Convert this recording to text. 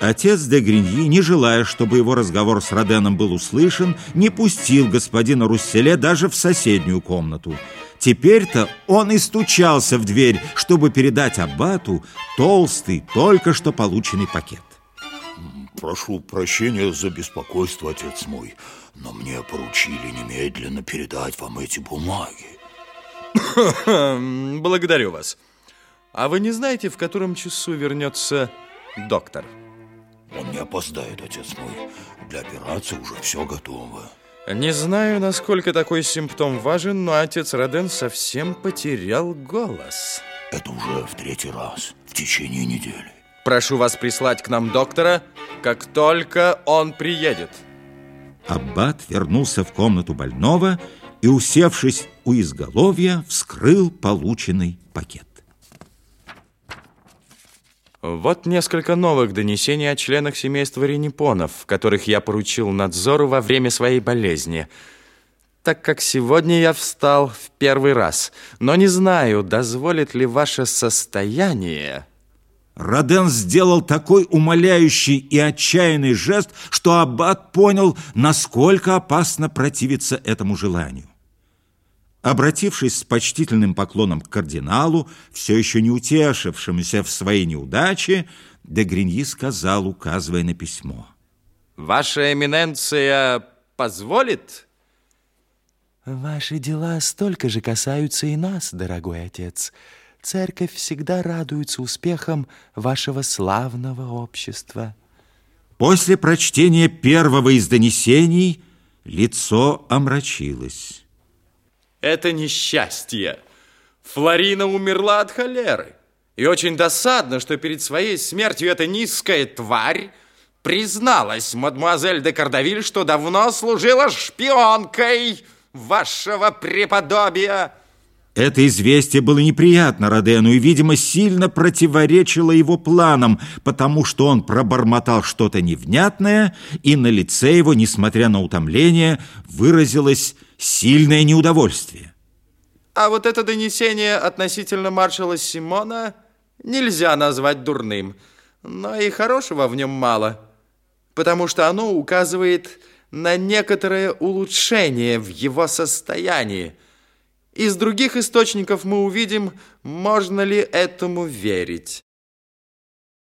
Отец де Гриньи, не желая, чтобы его разговор с Роденом был услышан, не пустил господина Русселе даже в соседнюю комнату. Теперь-то он и стучался в дверь, чтобы передать аббату толстый, только что полученный пакет. Прошу прощения за беспокойство, отец мой, но мне поручили немедленно передать вам эти бумаги. Благодарю вас. А вы не знаете, в котором часу вернется доктор? Он не опоздает, отец мой. Для операции уже все готово. Не знаю, насколько такой симптом важен, но отец Роден совсем потерял голос. Это уже в третий раз в течение недели. Прошу вас прислать к нам доктора, как только он приедет. Аббат вернулся в комнату больного и, усевшись у изголовья, вскрыл полученный пакет. Вот несколько новых донесений о членах семейства Ренепонов, которых я поручил надзору во время своей болезни. Так как сегодня я встал в первый раз, но не знаю, дозволит ли ваше состояние... Роден сделал такой умоляющий и отчаянный жест, что Аббат понял, насколько опасно противиться этому желанию. Обратившись с почтительным поклоном к кардиналу, все еще не утешившемуся в своей неудаче, де Гриньи сказал, указывая на письмо. «Ваша эминенция позволит?» «Ваши дела столько же касаются и нас, дорогой отец. Церковь всегда радуется успехам вашего славного общества». После прочтения первого из донесений лицо омрачилось. Это несчастье. Флорина умерла от холеры. И очень досадно, что перед своей смертью эта низкая тварь призналась мадемуазель де Кардавиль, что давно служила шпионкой вашего преподобия. Это известие было неприятно Родену и, видимо, сильно противоречило его планам, потому что он пробормотал что-то невнятное, и на лице его, несмотря на утомление, выразилось сильное неудовольствие. А вот это донесение относительно маршала Симона нельзя назвать дурным, но и хорошего в нем мало, потому что оно указывает на некоторое улучшение в его состоянии. Из других источников мы увидим, можно ли этому верить.